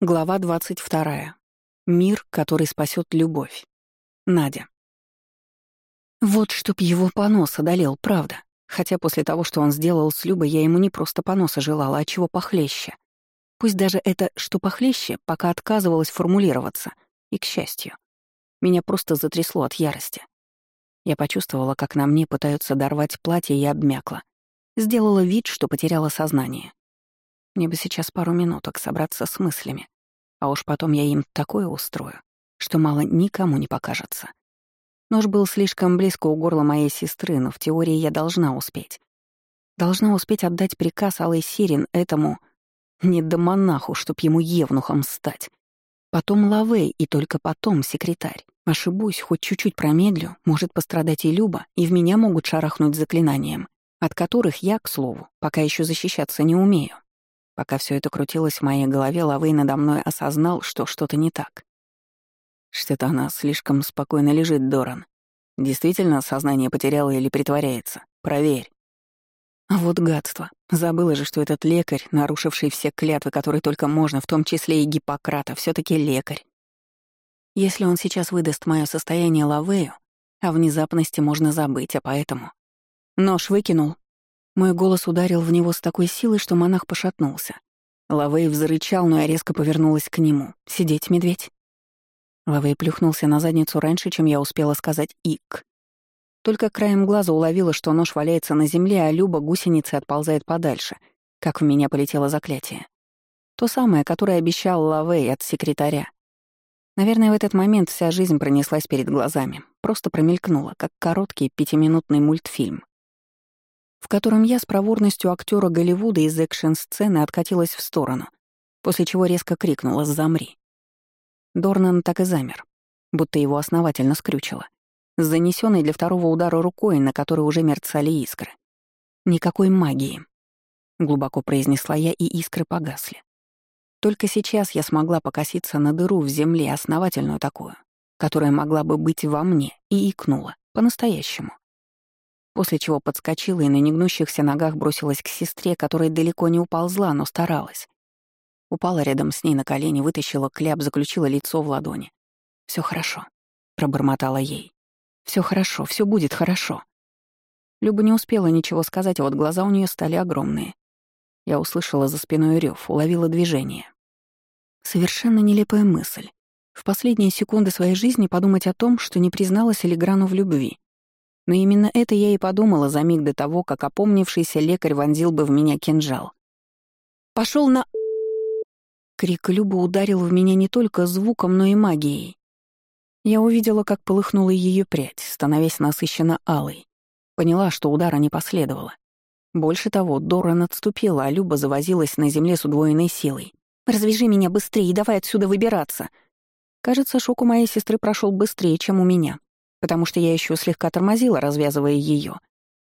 Глава 22. Мир, который спасет любовь. Надя. Вот чтоб его понос одолел, правда. Хотя после того, что он сделал с Любой, я ему не просто поноса желала, а чего похлеще. Пусть даже это «что похлеще» пока отказывалось формулироваться. И к счастью. Меня просто затрясло от ярости. Я почувствовала, как на мне пытаются дорвать платье и обмякла. Сделала вид, что потеряла сознание. Мне бы сейчас пару минуток собраться с мыслями. А уж потом я им такое устрою, что мало никому не покажется. Нож был слишком близко у горла моей сестры, но в теории я должна успеть. Должна успеть отдать приказ Алой Сирин этому недомонаху, чтоб ему евнухом стать. Потом Лавей и только потом секретарь. Ошибусь, хоть чуть-чуть промедлю, может пострадать и Люба, и в меня могут шарахнуть заклинанием, от которых я, к слову, пока еще защищаться не умею. Пока все это крутилось в моей голове, Лавей надо мной осознал, что что-то не так. Что-то она слишком спокойно лежит, Доран. Действительно сознание потеряла или притворяется? Проверь. А вот гадство. Забыла же, что этот лекарь, нарушивший все клятвы, которые только можно, в том числе и Гиппократа, все таки лекарь. Если он сейчас выдаст мое состояние Лавею, о внезапности можно забыть, а поэтому... Нож выкинул, мой голос ударил в него с такой силой, что монах пошатнулся. Лавей взрычал, но я резко повернулась к нему. «Сидеть, медведь!» Лавей плюхнулся на задницу раньше, чем я успела сказать «ик». Только краем глаза уловила, что нож валяется на земле, а Люба гусеницей отползает подальше, как в меня полетело заклятие. То самое, которое обещал Лавей от секретаря. Наверное, в этот момент вся жизнь пронеслась перед глазами, просто промелькнула, как короткий пятиминутный мультфильм в котором я с проворностью актера Голливуда из экшн-сцены откатилась в сторону, после чего резко крикнула «Замри!». Дорнан так и замер, будто его основательно скрючило, с занесенной для второго удара рукой, на которой уже мерцали искры. «Никакой магии», — глубоко произнесла я, и искры погасли. Только сейчас я смогла покоситься на дыру в земле, основательную такую, которая могла бы быть во мне, и икнула, по-настоящему после чего подскочила и на негнущихся ногах бросилась к сестре, которая далеко не уползла, но старалась. Упала рядом с ней на колени, вытащила кляп, заключила лицо в ладони. Все хорошо», — пробормотала ей. Все хорошо, все будет хорошо». Люба не успела ничего сказать, а вот глаза у нее стали огромные. Я услышала за спиной рев, уловила движение. Совершенно нелепая мысль. В последние секунды своей жизни подумать о том, что не призналась Элиграну в любви. Но именно это я и подумала за миг до того, как опомнившийся лекарь вонзил бы в меня кинжал. Пошел на... Крик Люба ударил в меня не только звуком, но и магией. Я увидела, как полыхнула ее прядь, становясь насыщенно алой. Поняла, что удара не последовало. Больше того, Доран отступила, а Люба завозилась на земле с удвоенной силой. «Развяжи меня быстрее и давай отсюда выбираться!» Кажется, шок у моей сестры прошел быстрее, чем у меня потому что я еще слегка тормозила, развязывая ее.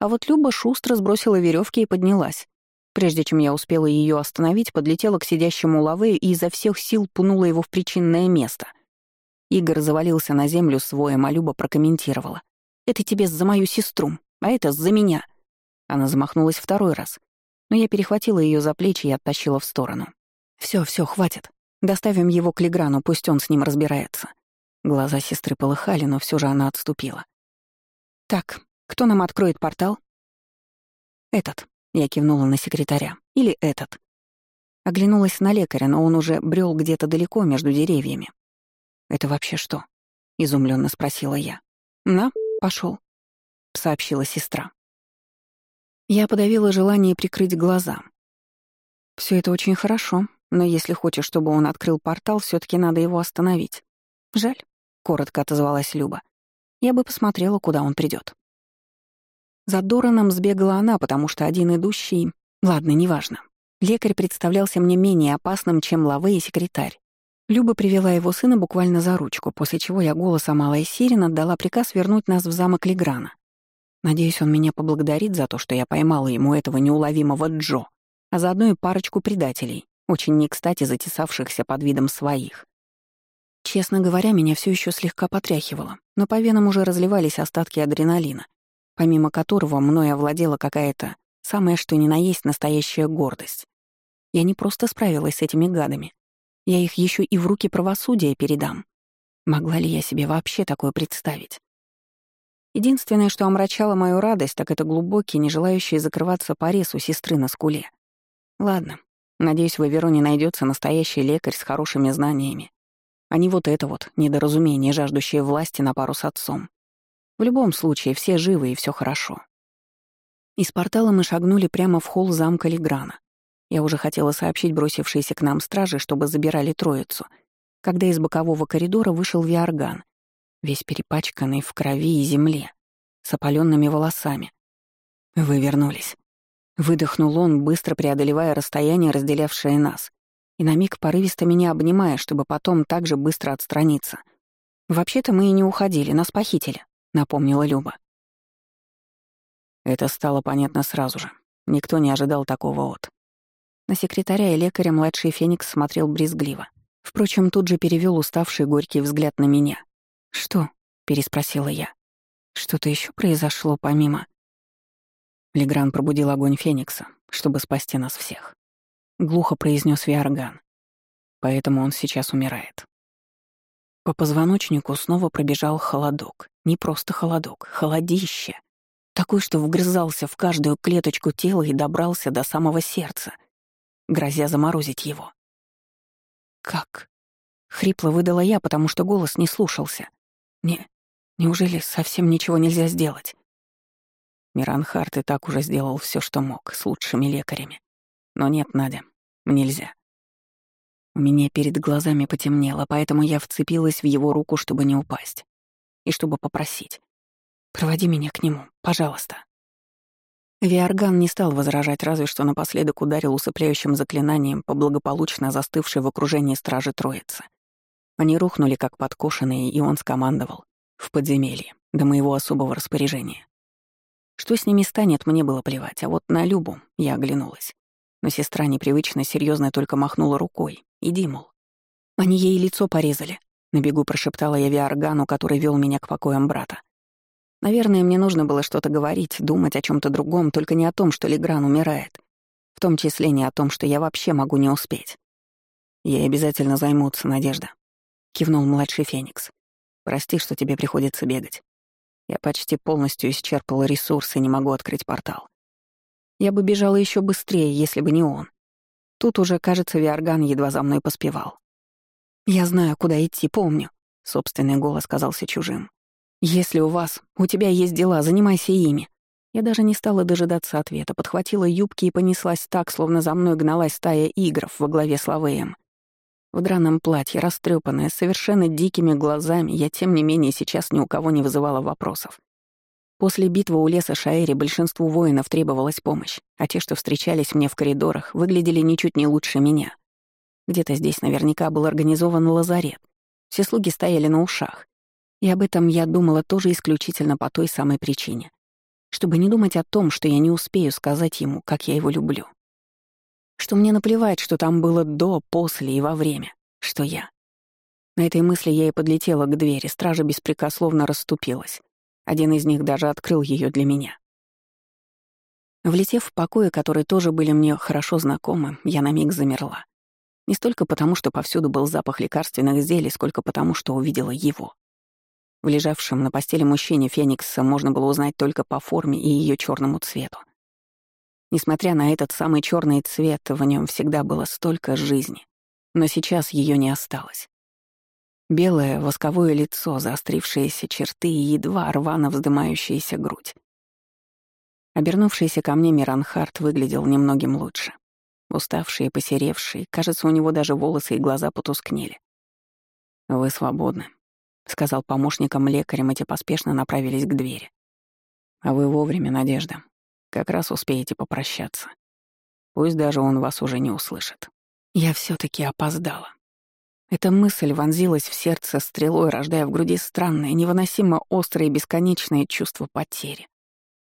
А вот Люба шустро сбросила веревки и поднялась. Прежде чем я успела ее остановить, подлетела к сидящему лаве и изо всех сил пнула его в причинное место. Игорь завалился на землю своим, а Люба прокомментировала. «Это тебе за мою сестру, а это за меня». Она замахнулась второй раз, но я перехватила ее за плечи и оттащила в сторону. Все, все, хватит. Доставим его к Леграну, пусть он с ним разбирается». Глаза сестры полыхали, но все же она отступила. «Так, кто нам откроет портал?» «Этот», — я кивнула на секретаря. «Или этот». Оглянулась на лекаря, но он уже брел где-то далеко между деревьями. «Это вообще что?» — изумленно спросила я. «На, пошел, сообщила сестра. Я подавила желание прикрыть глаза. Все это очень хорошо, но если хочешь, чтобы он открыл портал, все таки надо его остановить. Жаль коротко отозвалась Люба. Я бы посмотрела, куда он придет. За Дораном сбегала она, потому что один идущий... Ладно, неважно. Лекарь представлялся мне менее опасным, чем Лаве и секретарь. Люба привела его сына буквально за ручку, после чего я голосом Алой Сирин отдала приказ вернуть нас в замок Леграна. Надеюсь, он меня поблагодарит за то, что я поймала ему этого неуловимого Джо, а заодно и парочку предателей, очень не кстати затесавшихся под видом своих. Честно говоря, меня все еще слегка потряхивало, но по венам уже разливались остатки адреналина, помимо которого мной овладела какая-то самая что ни на есть настоящая гордость. Я не просто справилась с этими гадами. Я их еще и в руки правосудия передам. Могла ли я себе вообще такое представить? Единственное, что омрачало мою радость, так это глубокий, не желающий закрываться порез у сестры на скуле. Ладно, надеюсь, в Авероне найдется настоящий лекарь с хорошими знаниями, а не вот это вот недоразумение, жаждущее власти на пару с отцом. В любом случае, все живы и все хорошо. Из портала мы шагнули прямо в холл замка Леграна. Я уже хотела сообщить бросившиеся к нам стражи, чтобы забирали троицу, когда из бокового коридора вышел Виарган, весь перепачканный в крови и земле, с опаленными волосами. «Вы вернулись». Выдохнул он, быстро преодолевая расстояние, разделявшее нас, и на миг порывисто меня обнимая, чтобы потом так же быстро отстраниться. «Вообще-то мы и не уходили, нас похитили», — напомнила Люба. Это стало понятно сразу же. Никто не ожидал такого от. На секретаря и лекаря младший Феникс смотрел брезгливо. Впрочем, тут же перевел уставший горький взгляд на меня. «Что?» — переспросила я. «Что-то еще произошло помимо...» Легран пробудил огонь Феникса, чтобы спасти нас всех. Глухо произнес Виарган. Поэтому он сейчас умирает. По позвоночнику снова пробежал холодок. Не просто холодок, холодище. Такой, что вгрызался в каждую клеточку тела и добрался до самого сердца, грозя заморозить его. «Как?» — хрипло выдала я, потому что голос не слушался. «Не, неужели совсем ничего нельзя сделать?» Миранхарт и так уже сделал все, что мог, с лучшими лекарями. Но нет, Надя, нельзя. У меня перед глазами потемнело, поэтому я вцепилась в его руку, чтобы не упасть. И чтобы попросить. Проводи меня к нему, пожалуйста». Виарган не стал возражать, разве что напоследок ударил усыпляющим заклинанием по благополучно застывшей в окружении стражи троицы. Они рухнули как подкошенные, и он скомандовал. В подземелье, до моего особого распоряжения. Что с ними станет, мне было плевать, а вот на Любу я оглянулась. Но сестра непривычно серьезно только махнула рукой. Иди, мол. Они ей лицо порезали. На бегу прошептала я Виаргану, который вел меня к покоям брата. Наверное, мне нужно было что-то говорить, думать о чем то другом, только не о том, что Легран умирает. В том числе не о том, что я вообще могу не успеть. «Ей обязательно займутся, Надежда», — кивнул младший Феникс. «Прости, что тебе приходится бегать. Я почти полностью исчерпал ресурсы и не могу открыть портал. Я бы бежала еще быстрее, если бы не он. Тут уже, кажется, Виарган едва за мной поспевал. «Я знаю, куда идти, помню», — собственный голос казался чужим. «Если у вас, у тебя есть дела, занимайся ими». Я даже не стала дожидаться ответа, подхватила юбки и понеслась так, словно за мной гналась стая игров во главе с Лавеем. В драном платье, растрепанная, совершенно дикими глазами, я, тем не менее, сейчас ни у кого не вызывала вопросов. После битвы у леса Шаэри большинству воинов требовалась помощь, а те, что встречались мне в коридорах, выглядели ничуть не лучше меня. Где-то здесь наверняка был организован лазарет. Все слуги стояли на ушах. И об этом я думала тоже исключительно по той самой причине. Чтобы не думать о том, что я не успею сказать ему, как я его люблю. Что мне наплевать, что там было до, после и во время. Что я. На этой мысли я и подлетела к двери, стража беспрекословно расступилась. Один из них даже открыл ее для меня. Влетев в покои, которые тоже были мне хорошо знакомы, я на миг замерла. Не столько потому, что повсюду был запах лекарственных зелий, сколько потому, что увидела его. В лежавшем на постели мужчине Феникса можно было узнать только по форме и ее черному цвету. Несмотря на этот самый черный цвет, в нем всегда было столько жизни, но сейчас ее не осталось. Белое восковое лицо, заострившиеся черты и едва рвано вздымающаяся грудь. Обернувшийся ко мне Миранхарт выглядел немногим лучше. Уставший и посеревший, кажется, у него даже волосы и глаза потускнели. «Вы свободны», — сказал помощникам лекарям, и те поспешно направились к двери. «А вы вовремя, Надежда. Как раз успеете попрощаться. Пусть даже он вас уже не услышит». Я все таки опоздала. Эта мысль вонзилась в сердце стрелой, рождая в груди странное, невыносимо острое и бесконечное чувство потери.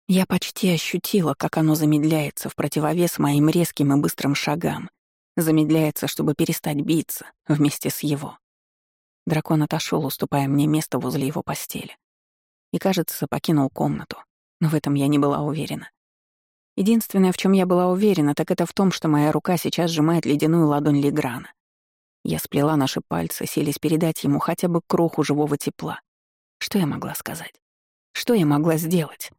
Я почти ощутила, как оно замедляется в противовес моим резким и быстрым шагам. Замедляется, чтобы перестать биться вместе с его. Дракон отошел, уступая мне место возле его постели. И, кажется, покинул комнату. Но в этом я не была уверена. Единственное, в чем я была уверена, так это в том, что моя рука сейчас сжимает ледяную ладонь Леграна. Я сплела наши пальцы, селись передать ему хотя бы кроху живого тепла. Что я могла сказать? Что я могла сделать?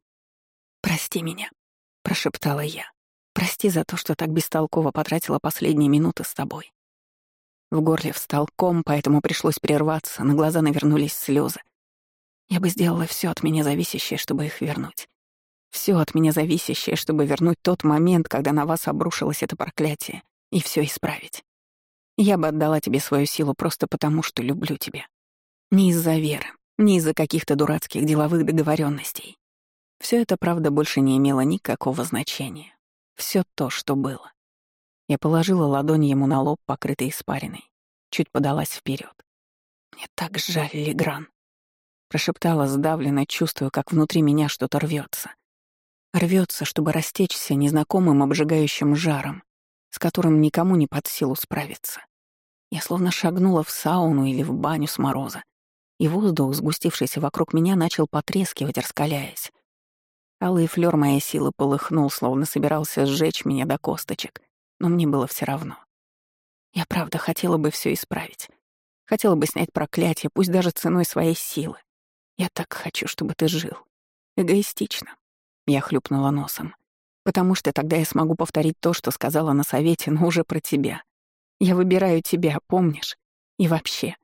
«Прости меня», — прошептала я. «Прости за то, что так бестолково потратила последние минуты с тобой». В горле встал ком, поэтому пришлось прерваться, на глаза навернулись слезы. Я бы сделала все от меня зависящее, чтобы их вернуть. Все от меня зависящее, чтобы вернуть тот момент, когда на вас обрушилось это проклятие, и все исправить. Я бы отдала тебе свою силу просто потому, что люблю тебя. Не из-за веры, не из-за каких-то дурацких деловых договоренностей. Все это, правда, больше не имело никакого значения. Все то, что было. Я положила ладонь ему на лоб, покрытый испариной. Чуть подалась вперед. «Мне так жаль, Легран», — прошептала сдавленно, чувствуя, как внутри меня что-то рвется. Рвется, чтобы растечься незнакомым обжигающим жаром, с которым никому не под силу справиться. Я словно шагнула в сауну или в баню с мороза, и воздух, сгустившийся вокруг меня, начал потрескивать, раскаляясь. Алый флёр моей силы полыхнул, словно собирался сжечь меня до косточек, но мне было все равно. Я правда хотела бы все исправить. Хотела бы снять проклятие, пусть даже ценой своей силы. Я так хочу, чтобы ты жил. Эгоистично. Я хлюпнула носом. Потому что тогда я смогу повторить то, что сказала на совете, но уже про тебя. Я выбираю тебя, помнишь? И вообще,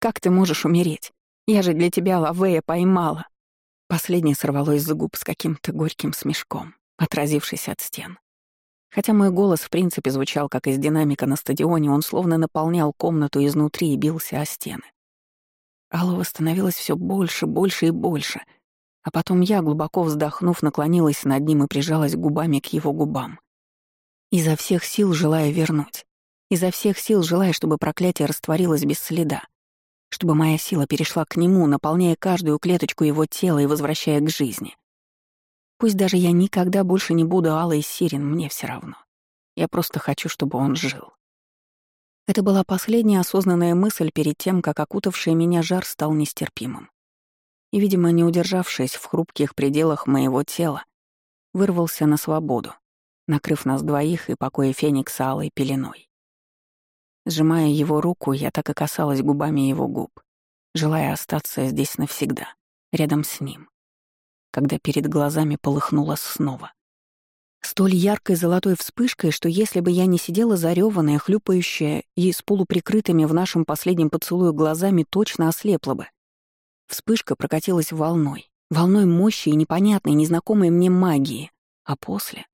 как ты можешь умереть? Я же для тебя Лавея поймала. Последнее сорвалось с губ с каким-то горьким смешком, отразившись от стен. Хотя мой голос в принципе звучал как из динамика на стадионе, он словно наполнял комнату изнутри и бился о стены. Алова становилось все больше, больше и больше. А потом я, глубоко вздохнув, наклонилась над ним и прижалась губами к его губам. Изо всех сил желая вернуть. Изо всех сил желая, чтобы проклятие растворилось без следа. Чтобы моя сила перешла к нему, наполняя каждую клеточку его тела и возвращая к жизни. Пусть даже я никогда больше не буду Аллой Сирин, мне все равно. Я просто хочу, чтобы он жил. Это была последняя осознанная мысль перед тем, как окутавший меня жар стал нестерпимым. И, видимо, не удержавшись в хрупких пределах моего тела, вырвался на свободу, накрыв нас двоих и покоя Феникса алой пеленой. Сжимая его руку, я так и касалась губами его губ, желая остаться здесь навсегда, рядом с ним. Когда перед глазами полыхнуло снова. Столь яркой золотой вспышкой, что если бы я не сидела зарёванная, хлюпающая и с полуприкрытыми в нашем последнем поцелуе глазами, точно ослепла бы. Вспышка прокатилась волной, волной мощи и непонятной, незнакомой мне магии. А после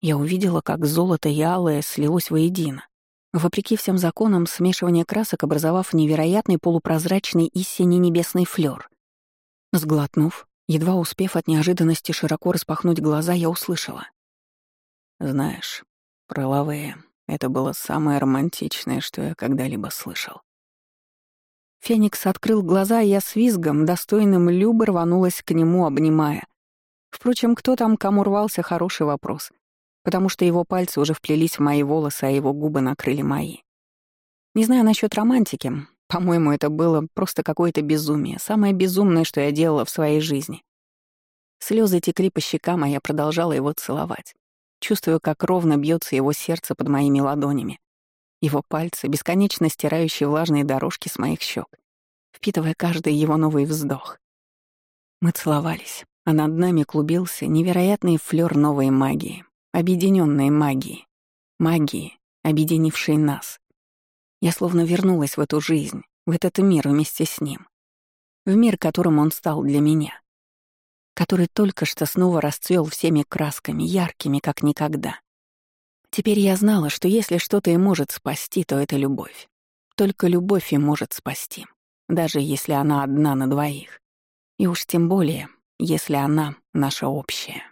я увидела, как золото и алое слилось воедино, Вопреки всем законам смешивания красок, образовав невероятный полупрозрачный и сине-небесный флёр. Сглотнув, едва успев от неожиданности широко распахнуть глаза, я услышала. «Знаешь, про Лавея это было самое романтичное, что я когда-либо слышал». Феникс открыл глаза, и я с визгом, достойным Любы, рванулась к нему, обнимая. Впрочем, кто там кому рвался — хороший вопрос потому что его пальцы уже вплелись в мои волосы, а его губы накрыли мои. Не знаю насчет романтики. По-моему, это было просто какое-то безумие, самое безумное, что я делала в своей жизни. Слезы текли по щекам, а я продолжала его целовать. Чувствую, как ровно бьется его сердце под моими ладонями. Его пальцы, бесконечно стирающие влажные дорожки с моих щек, впитывая каждый его новый вздох. Мы целовались, а над нами клубился невероятный флёр новой магии объединенной магии, магии, объединившей нас. Я словно вернулась в эту жизнь, в этот мир вместе с ним. В мир, которым он стал для меня. Который только что снова расцвел всеми красками, яркими, как никогда. Теперь я знала, что если что-то и может спасти, то это любовь. Только любовь и может спасти, даже если она одна на двоих. И уж тем более, если она наша общая.